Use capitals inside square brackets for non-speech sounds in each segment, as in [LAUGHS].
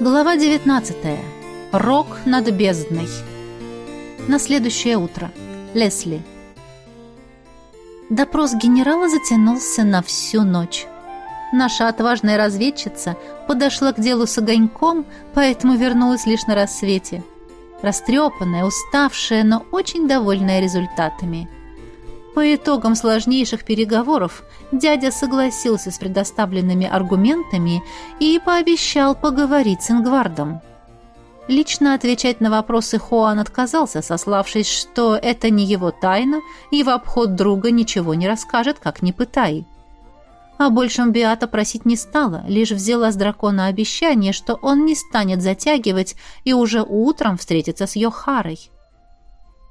Глава 19. Рок над бездной. На следующее утро. Лесли. Допрос генерала затянулся на всю ночь. Наша отважная разведчица подошла к делу с огоньком, поэтому вернулась лишь на рассвете. Растрепанная, уставшая, но очень довольная результатами. По итогам сложнейших переговоров дядя согласился с предоставленными аргументами и пообещал поговорить с Ингвардом. Лично отвечать на вопросы Хуан отказался, сославшись, что это не его тайна, и в обход друга ничего не расскажет, как ни пытай. О большем Биата просить не стала, лишь взяла с дракона обещание, что он не станет затягивать и уже утром встретится с Йохарой.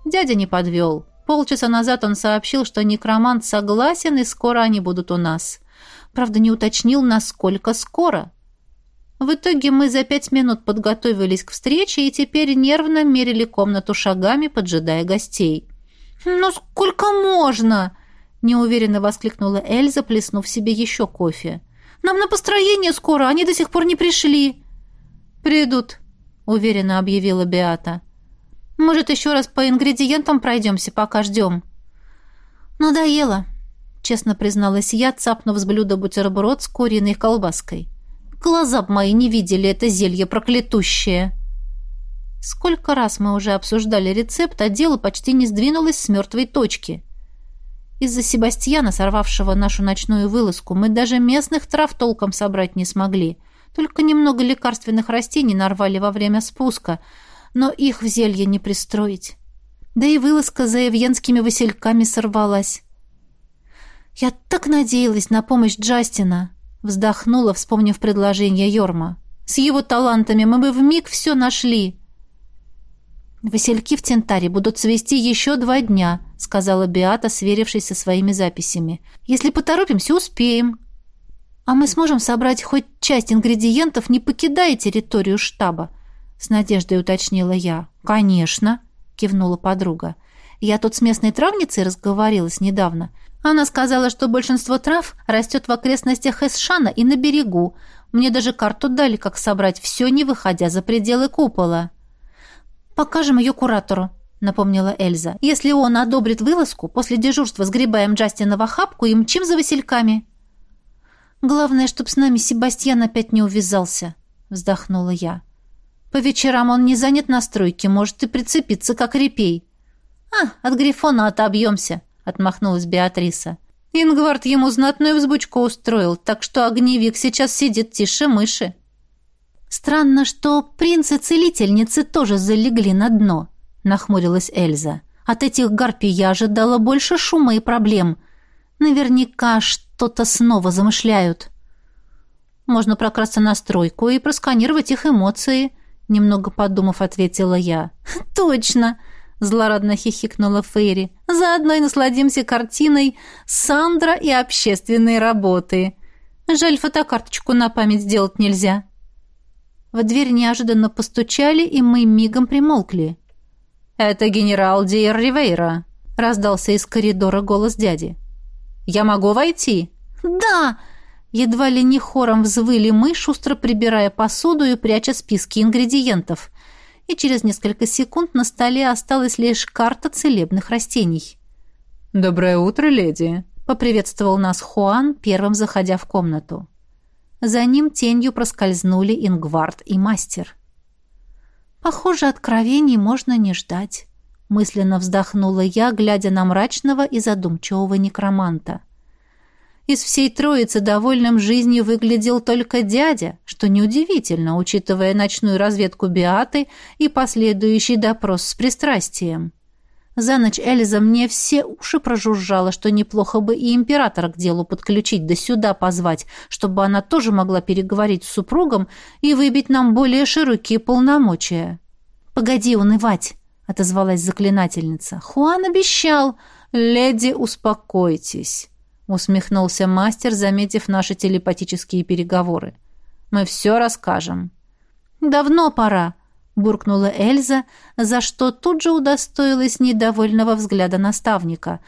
Дядя не подвел. Полчаса назад он сообщил, что некромант согласен, и скоро они будут у нас. Правда, не уточнил, насколько скоро. В итоге мы за пять минут подготовились к встрече и теперь нервно мерили комнату шагами, поджидая гостей. «Ну сколько можно?» – неуверенно воскликнула Эльза, плеснув себе еще кофе. «Нам на построение скоро, они до сих пор не пришли». «Придут», – уверенно объявила Беата. Может, еще раз по ингредиентам пройдемся, пока ждем?» «Надоело», — честно призналась я, цапнув с блюда бутерброд с куриной колбаской. «Глаза б мои не видели это зелье проклятущее!» Сколько раз мы уже обсуждали рецепт, а дело почти не сдвинулось с мертвой точки. Из-за Себастьяна, сорвавшего нашу ночную вылазку, мы даже местных трав толком собрать не смогли. Только немного лекарственных растений нарвали во время спуска — но их в зелье не пристроить. Да и вылазка за евьенскими васильками сорвалась. «Я так надеялась на помощь Джастина», — вздохнула, вспомнив предложение Йорма. «С его талантами мы бы вмиг все нашли». «Васильки в Тентаре будут цвести еще два дня», — сказала Биата, сверившись со своими записями. «Если поторопимся, успеем». «А мы сможем собрать хоть часть ингредиентов, не покидая территорию штаба», с надеждой уточнила я. «Конечно», — кивнула подруга. «Я тут с местной травницей разговорилась недавно. Она сказала, что большинство трав растет в окрестностях Эсшана и на берегу. Мне даже карту дали, как собрать все, не выходя за пределы купола». «Покажем ее куратору», — напомнила Эльза. «Если он одобрит вылазку, после дежурства сгребаем Джастина в охапку и мчим за васильками». «Главное, чтоб с нами Себастьян опять не увязался», — вздохнула я. По вечерам он не занят на стройке, может и прицепиться, как репей. «А, от Грифона отобьемся», — отмахнулась Беатриса. Ингвард ему знатную взбучку устроил, так что огневик сейчас сидит тише мыши. «Странно, что принц и целительницы тоже залегли на дно», — нахмурилась Эльза. «От этих гарпий я ожидала больше шума и проблем. Наверняка что-то снова замышляют». «Можно прокрасться на стройку и просканировать их эмоции», Немного подумав, ответила я. [LAUGHS] «Точно!» — злорадно хихикнула Фейри. «Заодно и насладимся картиной Сандра и общественной работы. Жаль, фотокарточку на память сделать нельзя». В дверь неожиданно постучали, и мы мигом примолкли. «Это генерал Диер Ривейра», — раздался из коридора голос дяди. «Я могу войти?» «Да!» Едва ли не хором взвыли мы, шустро прибирая посуду и пряча списки ингредиентов. И через несколько секунд на столе осталась лишь карта целебных растений. «Доброе утро, леди!» — поприветствовал нас Хуан, первым заходя в комнату. За ним тенью проскользнули Ингвард и мастер. «Похоже, откровений можно не ждать», — мысленно вздохнула я, глядя на мрачного и задумчивого некроманта. Из всей троицы довольным жизнью выглядел только дядя, что неудивительно, учитывая ночную разведку Биаты и последующий допрос с пристрастием. За ночь Эльза мне все уши прожужжала, что неплохо бы и императора к делу подключить, да сюда позвать, чтобы она тоже могла переговорить с супругом и выбить нам более широкие полномочия. «Погоди унывать», — отозвалась заклинательница. «Хуан обещал». «Леди, успокойтесь» усмехнулся мастер, заметив наши телепатические переговоры. Мы все расскажем. Давно пора, буркнула Эльза, за что тут же удостоилась недовольного взгляда наставника.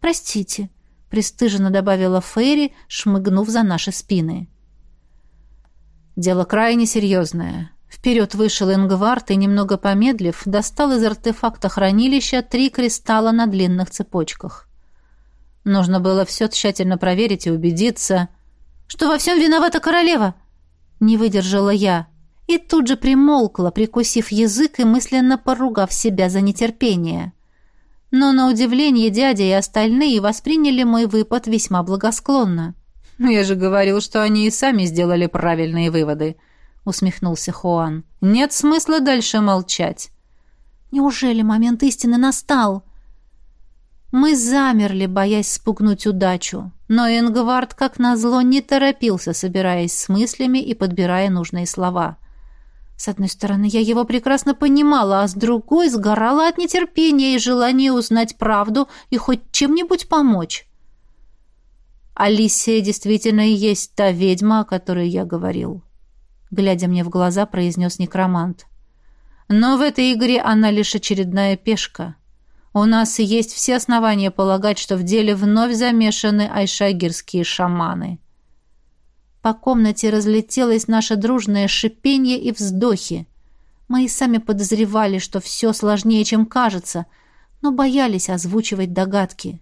Простите, пристыженно добавила Фейри, шмыгнув за наши спины. Дело крайне серьезное. Вперед вышел Ингвард и, немного помедлив, достал из артефакта хранилища три кристалла на длинных цепочках. Нужно было все тщательно проверить и убедиться, что во всем виновата королева. Не выдержала я. И тут же примолкла, прикусив язык и мысленно поругав себя за нетерпение. Но на удивление дядя и остальные восприняли мой выпад весьма благосклонно. «Я же говорил, что они и сами сделали правильные выводы», — усмехнулся Хуан. «Нет смысла дальше молчать». «Неужели момент истины настал?» Мы замерли, боясь спугнуть удачу, но Ингвард, как назло, не торопился, собираясь с мыслями и подбирая нужные слова. С одной стороны, я его прекрасно понимала, а с другой сгорала от нетерпения и желания узнать правду и хоть чем-нибудь помочь. Алисия действительно и есть та ведьма, о которой я говорил. Глядя мне в глаза, произнес некромант. Но в этой игре она лишь очередная пешка. У нас есть все основания полагать, что в деле вновь замешаны айшагирские шаманы. По комнате разлетелось наше дружное шипение и вздохи. Мы и сами подозревали, что все сложнее, чем кажется, но боялись озвучивать догадки.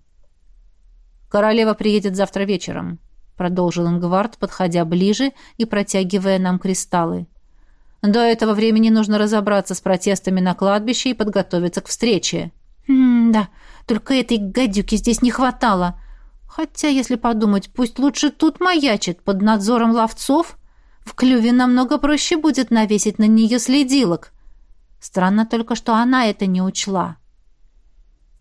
«Королева приедет завтра вечером», — продолжил Ингвард, подходя ближе и протягивая нам кристаллы. «До этого времени нужно разобраться с протестами на кладбище и подготовиться к встрече». «М «Да, только этой гадюки здесь не хватало. Хотя, если подумать, пусть лучше тут маячит, под надзором ловцов. В клюве намного проще будет навесить на нее следилок. Странно только, что она это не учла».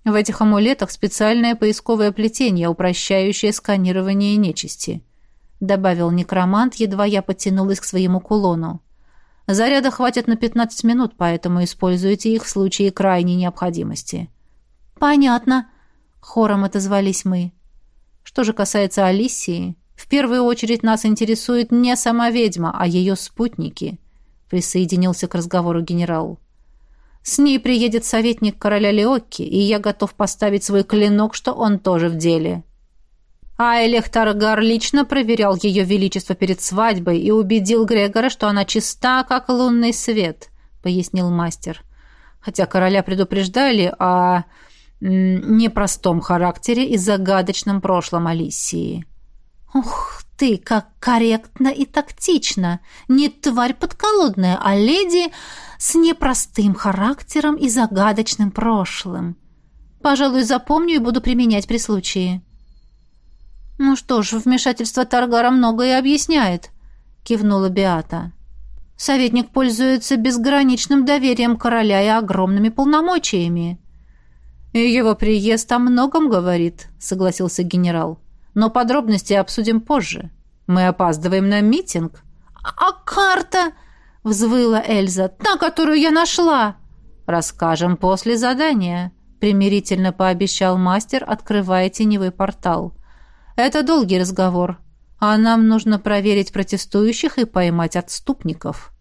В этих амулетах специальное поисковое плетение, упрощающее сканирование нечисти», — добавил некромант, едва я подтянулась к своему кулону. «Заряда хватит на 15 минут, поэтому используйте их в случае крайней необходимости». «Понятно», — хором отозвались мы. «Что же касается Алисии, в первую очередь нас интересует не сама ведьма, а ее спутники», — присоединился к разговору генерал. С ней приедет советник короля Леокки, и я готов поставить свой клинок, что он тоже в деле. А Элех Таргар лично проверял ее величество перед свадьбой и убедил Грегора, что она чиста, как лунный свет, пояснил мастер. Хотя короля предупреждали о непростом характере и загадочном прошлом Алисии. «Ух ты, как корректно и тактично! Не тварь подколодная, а леди с непростым характером и загадочным прошлым. Пожалуй, запомню и буду применять при случае». «Ну что ж, вмешательство Таргара многое объясняет», — кивнула Биата. «Советник пользуется безграничным доверием короля и огромными полномочиями». «И его приезд о многом говорит», — согласился генерал но подробности обсудим позже. Мы опаздываем на митинг». «А карта?» — взвыла Эльза. «Та, которую я нашла!» «Расскажем после задания», — примирительно пообещал мастер, открывая теневой портал. «Это долгий разговор, а нам нужно проверить протестующих и поймать отступников».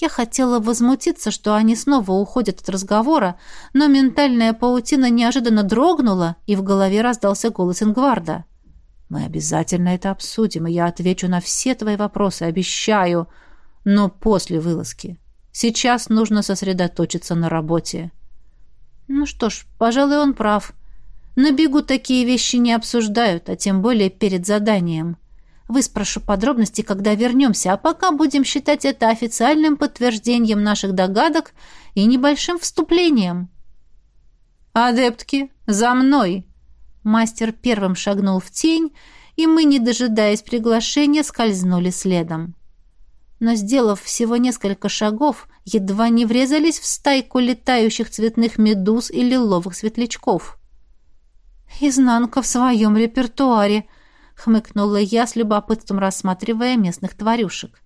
Я хотела возмутиться, что они снова уходят от разговора, но ментальная паутина неожиданно дрогнула, и в голове раздался голос Ингварда. Мы обязательно это обсудим, и я отвечу на все твои вопросы, обещаю, но после вылазки. Сейчас нужно сосредоточиться на работе. Ну что ж, пожалуй, он прав. На бегу такие вещи не обсуждают, а тем более перед заданием. Выспрошу подробности, когда вернемся, а пока будем считать это официальным подтверждением наших догадок и небольшим вступлением. «Адептки, за мной!» Мастер первым шагнул в тень, и мы, не дожидаясь приглашения, скользнули следом. Но, сделав всего несколько шагов, едва не врезались в стайку летающих цветных медуз и лиловых светлячков. «Изнанка в своем репертуаре», — хмыкнула я с любопытством, рассматривая местных тварюшек.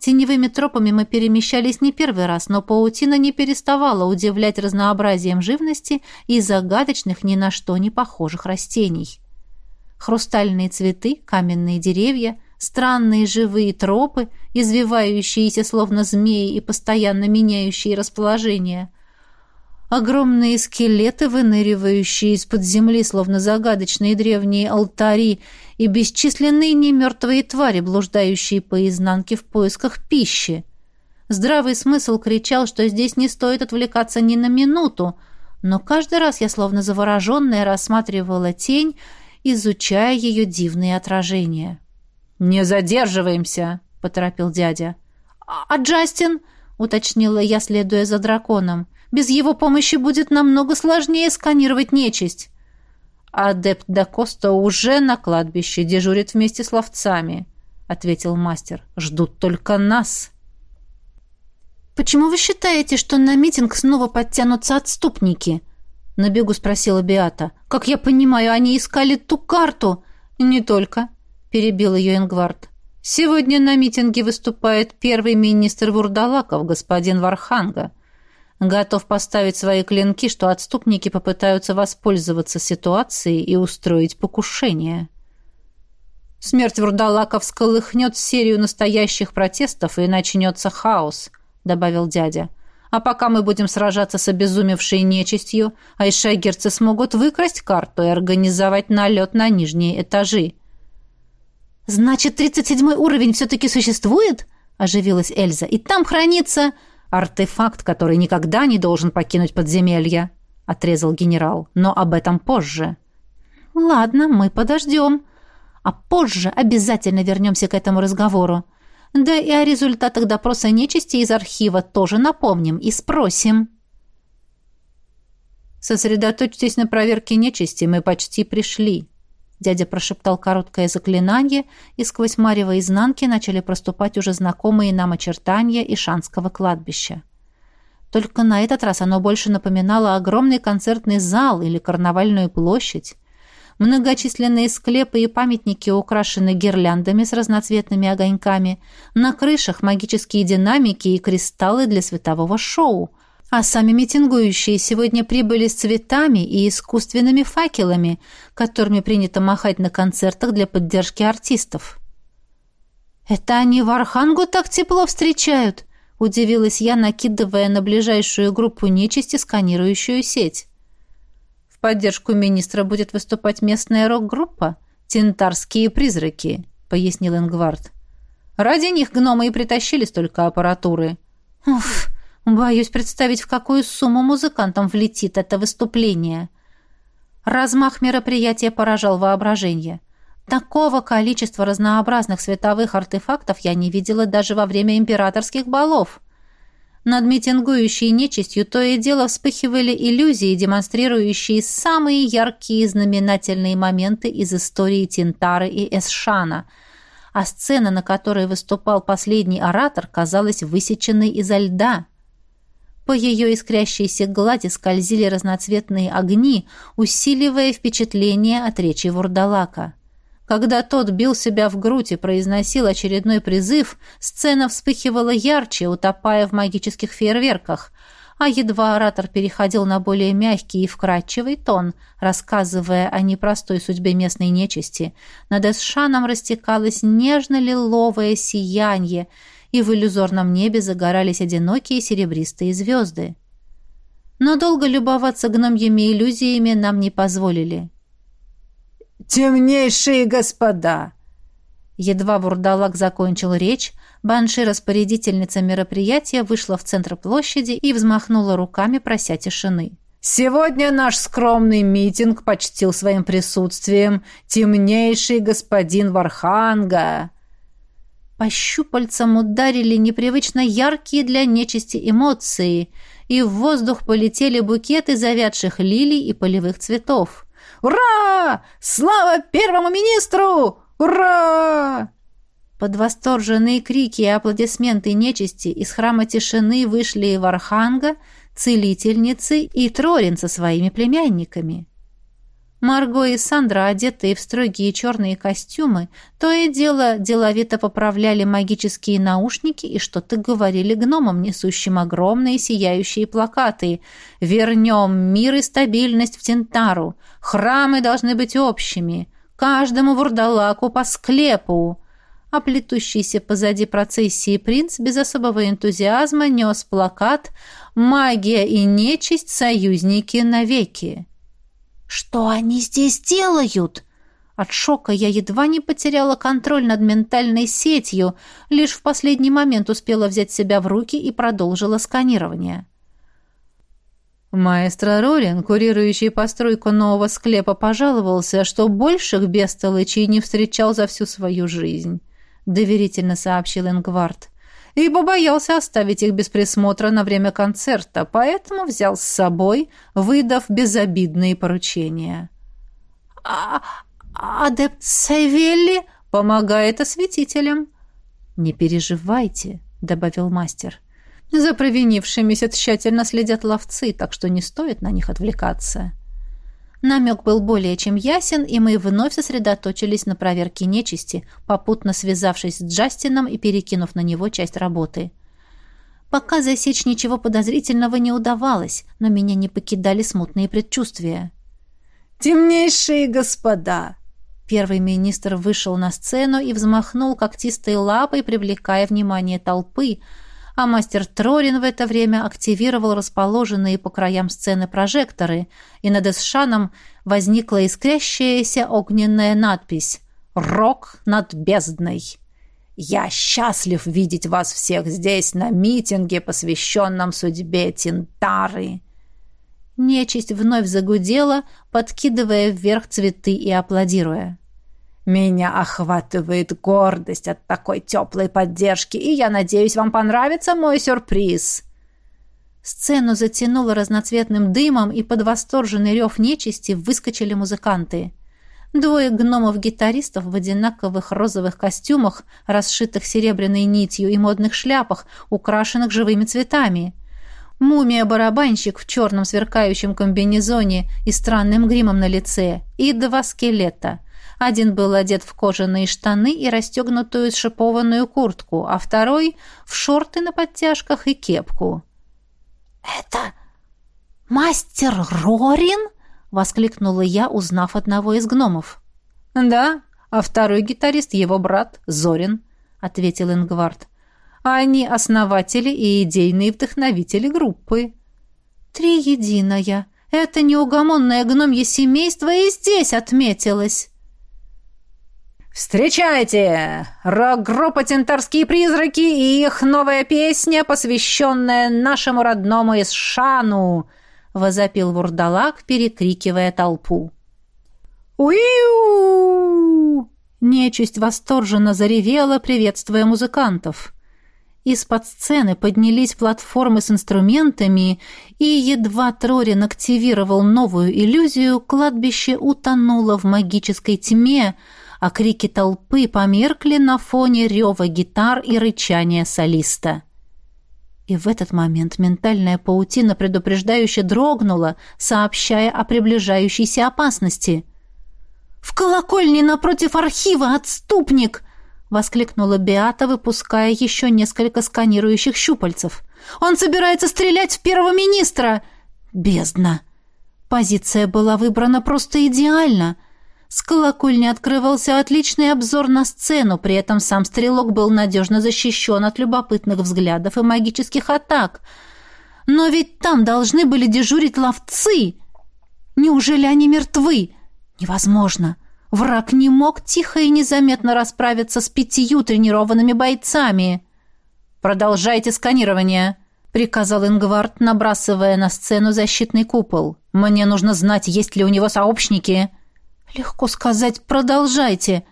Теневыми тропами мы перемещались не первый раз, но паутина не переставала удивлять разнообразием живности и загадочных ни на что не похожих растений. Хрустальные цветы, каменные деревья, странные живые тропы, извивающиеся словно змеи и постоянно меняющие расположение. Огромные скелеты, выныривающие из-под земли, словно загадочные древние алтари, и бесчисленные немертвые твари, блуждающие по изнанке в поисках пищи. Здравый смысл кричал, что здесь не стоит отвлекаться ни на минуту, но каждый раз я, словно завороженная, рассматривала тень, изучая ее дивные отражения. «Не задерживаемся!» — поторопил дядя. «А, а Джастин?» — уточнила я, следуя за драконом. «Без его помощи будет намного сложнее сканировать нечисть». «Адепт Дакоста уже на кладбище дежурит вместе с ловцами», — ответил мастер. «Ждут только нас». «Почему вы считаете, что на митинг снова подтянутся отступники?» — на бегу спросила Биата. «Как я понимаю, они искали ту карту». «Не только», — перебил ее Ингвард. «Сегодня на митинге выступает первый министр Вурдалаков, господин Варханга. Готов поставить свои клинки, что отступники попытаются воспользоваться ситуацией и устроить покушение». Смерть Вурдалаков сколыхнет серию настоящих протестов, и начнется хаос —— добавил дядя. «А пока мы будем сражаться с обезумевшей нечистью, айшагерцы смогут выкрасть карту и организовать налет на нижние этажи». «Значит, тридцать седьмой уровень все-таки существует?» — оживилась Эльза. «И там хранится...» «Артефакт, который никогда не должен покинуть подземелье», — отрезал генерал. «Но об этом позже». «Ладно, мы подождем. А позже обязательно вернемся к этому разговору. Да и о результатах допроса нечисти из архива тоже напомним и спросим. «Сосредоточьтесь на проверке нечисти, мы почти пришли», Дядя прошептал короткое заклинание, и сквозь марево изнанки начали проступать уже знакомые нам очертания Ишанского кладбища. Только на этот раз оно больше напоминало огромный концертный зал или карнавальную площадь. Многочисленные склепы и памятники украшены гирляндами с разноцветными огоньками. На крышах магические динамики и кристаллы для светового шоу. А сами митингующие сегодня прибыли с цветами и искусственными факелами, которыми принято махать на концертах для поддержки артистов. «Это они в Архангу так тепло встречают?» – удивилась я, накидывая на ближайшую группу нечисти сканирующую сеть поддержку министра будет выступать местная рок-группа «Тентарские призраки», — пояснил Ингвард. «Ради них гномы и притащили столько аппаратуры». «Уф, боюсь представить, в какую сумму музыкантам влетит это выступление». Размах мероприятия поражал воображение. Такого количества разнообразных световых артефактов я не видела даже во время императорских балов. Над митингующей нечистью то и дело вспыхивали иллюзии, демонстрирующие самые яркие знаменательные моменты из истории Тинтары и Эсшана, а сцена, на которой выступал последний оратор, казалась высеченной изо льда. По ее искрящейся глади скользили разноцветные огни, усиливая впечатление от речи Вурдалака. Когда тот бил себя в грудь и произносил очередной призыв, сцена вспыхивала ярче, утопая в магических фейерверках, а едва оратор переходил на более мягкий и вкрадчивый тон, рассказывая о непростой судьбе местной нечисти, над Эсшаном растекалось нежно-лиловое сияние, и в иллюзорном небе загорались одинокие серебристые звезды. Но долго любоваться гномьими иллюзиями нам не позволили. «Темнейшие господа!» Едва Вурдалак закончил речь, банши-распорядительница мероприятия вышла в центр площади и взмахнула руками, прося тишины. «Сегодня наш скромный митинг почтил своим присутствием темнейший господин Варханга!» По щупальцам ударили непривычно яркие для нечисти эмоции, и в воздух полетели букеты завядших лилий и полевых цветов. Ура! Слава первому министру! Ура!» Под восторженные крики и аплодисменты нечисти из храма тишины вышли Варханга, целительницы и Трорин со своими племянниками. Марго и Сандра, одетые в строгие черные костюмы, то и дело деловито поправляли магические наушники и что-то говорили гномам, несущим огромные сияющие плакаты. «Вернем мир и стабильность в Тентару! Храмы должны быть общими! Каждому вурдалаку по склепу!» а плетущийся позади процессии принц без особого энтузиазма нес плакат «Магия и нечисть – союзники навеки». «Что они здесь делают?» От шока я едва не потеряла контроль над ментальной сетью, лишь в последний момент успела взять себя в руки и продолжила сканирование. Маэстро Рорин, курирующий постройку нового склепа, пожаловался, что больших бестолычей не встречал за всю свою жизнь, — доверительно сообщил Ингвард. Ибо боялся оставить их без присмотра на время концерта, поэтому взял с собой, выдав безобидные поручения. «А адепт Савелли помогает осветителям». «Не переживайте», — добавил мастер. — за провинившимися тщательно следят ловцы, так что не стоит на них отвлекаться. Намек был более чем ясен, и мы вновь сосредоточились на проверке нечисти, попутно связавшись с Джастином и перекинув на него часть работы. Пока засечь ничего подозрительного не удавалось, но меня не покидали смутные предчувствия. «Темнейшие господа!» Первый министр вышел на сцену и взмахнул когтистой лапой, привлекая внимание толпы, а мастер Трорин в это время активировал расположенные по краям сцены прожекторы, и над Эсшаном возникла искрящаяся огненная надпись «Рок над бездной». «Я счастлив видеть вас всех здесь на митинге, посвященном судьбе Тинтары». Нечисть вновь загудела, подкидывая вверх цветы и аплодируя. Меня охватывает гордость от такой теплой поддержки, и я надеюсь, вам понравится мой сюрприз». Сцену затянуло разноцветным дымом, и под восторженный рев нечисти выскочили музыканты. Двое гномов-гитаристов в одинаковых розовых костюмах, расшитых серебряной нитью и модных шляпах, украшенных живыми цветами. Мумия-барабанщик в черном сверкающем комбинезоне и странным гримом на лице. И два скелета — один был одет в кожаные штаны и расстегнутую шипованную куртку, а второй — в шорты на подтяжках и кепку. «Это мастер Рорин?» — воскликнула я, узнав одного из гномов. «Да, а второй гитарист — его брат Зорин», — ответил Ингвард. «Они основатели и идейные вдохновители группы». «Триединая! Это неугомонное гномье семейство и здесь отметилось!» «Встречайте! Рок-группа «Тентарские призраки» и их новая песня, посвященная нашему родному Исшану!» — возопил вурдалак, перекрикивая толпу. «Уиу!» Нечисть восторженно заревела, приветствуя музыкантов. Из-под сцены поднялись платформы с инструментами, и едва Трорин активировал новую иллюзию, кладбище утонуло в магической тьме — а крики толпы померкли на фоне рева гитар и рычания солиста. И в этот момент ментальная паутина предупреждающе дрогнула, сообщая о приближающейся опасности. «В колокольне напротив архива отступник!» — воскликнула Беата, выпуская еще несколько сканирующих щупальцев. «Он собирается стрелять в первого министра!» «Бездна!» Позиция была выбрана просто идеально — с колокольни открывался отличный обзор на сцену, при этом сам стрелок был надежно защищен от любопытных взглядов и магических атак. Но ведь там должны были дежурить ловцы. Неужели они мертвы? Невозможно. Враг не мог тихо и незаметно расправиться с пятью тренированными бойцами. «Продолжайте сканирование», — приказал Ингвард, набрасывая на сцену защитный купол. «Мне нужно знать, есть ли у него сообщники». Легко сказать «продолжайте».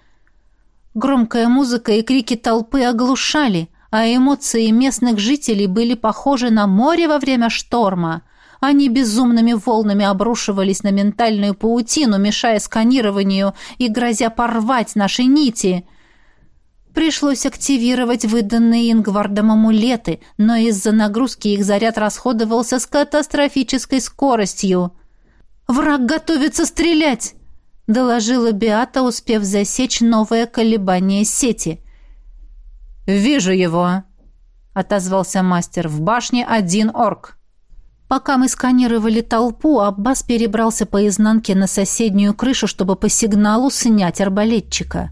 Громкая музыка и крики толпы оглушали, а эмоции местных жителей были похожи на море во время шторма. Они безумными волнами обрушивались на ментальную паутину, мешая сканированию и грозя порвать наши нити. Пришлось активировать выданные Ингвардом амулеты, но из-за нагрузки их заряд расходовался с катастрофической скоростью. «Враг готовится стрелять!» Доложила Биата, успев засечь новое колебание сети. «Вижу его», — отозвался мастер. «В башне один орк». Пока мы сканировали толпу, Аббас перебрался по изнанке на соседнюю крышу, чтобы по сигналу снять арбалетчика.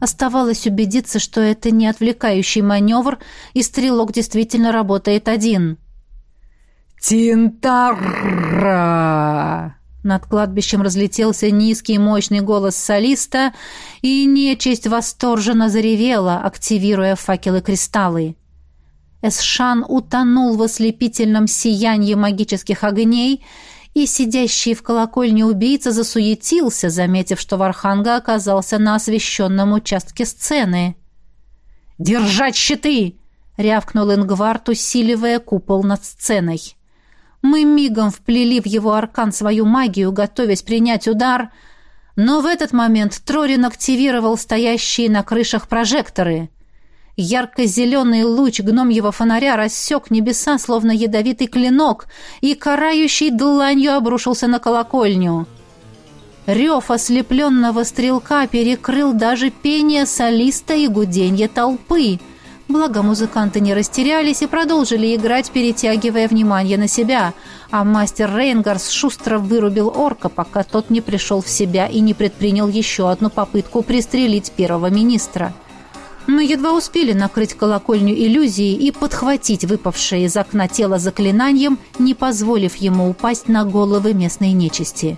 Оставалось убедиться, что это не отвлекающий маневр, и стрелок действительно работает один. «Тинтара!» Над кладбищем разлетелся низкий мощный голос солиста, и нечисть восторженно заревела, активируя факелы-кристаллы. Эсшан утонул в ослепительном сиянии магических огней, и сидящий в колокольне убийца засуетился, заметив, что Варханга оказался на освещенном участке сцены. «Держать щиты!» — рявкнул Ингвард, усиливая купол над сценой. Мы мигом вплели в его аркан свою магию, готовясь принять удар, но в этот момент Трорин активировал стоящие на крышах прожекторы. Ярко-зеленый луч гномьего фонаря рассек небеса, словно ядовитый клинок, и карающий дланью обрушился на колокольню. Рев ослепленного стрелка перекрыл даже пение солиста и гуденье толпы — Благо музыканты не растерялись и продолжили играть, перетягивая внимание на себя, а мастер Рейнгарс шустро вырубил орка, пока тот не пришел в себя и не предпринял еще одну попытку пристрелить первого министра. Мы едва успели накрыть колокольню иллюзией и подхватить выпавшее из окна тело заклинанием, не позволив ему упасть на головы местной нечисти.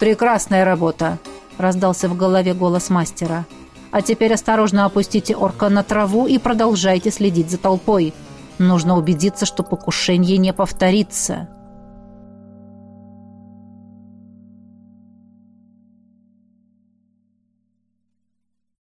«Прекрасная работа!» — раздался в голове голос мастера. — а теперь осторожно опустите орка на траву и продолжайте следить за толпой. Нужно убедиться, что покушение не повторится».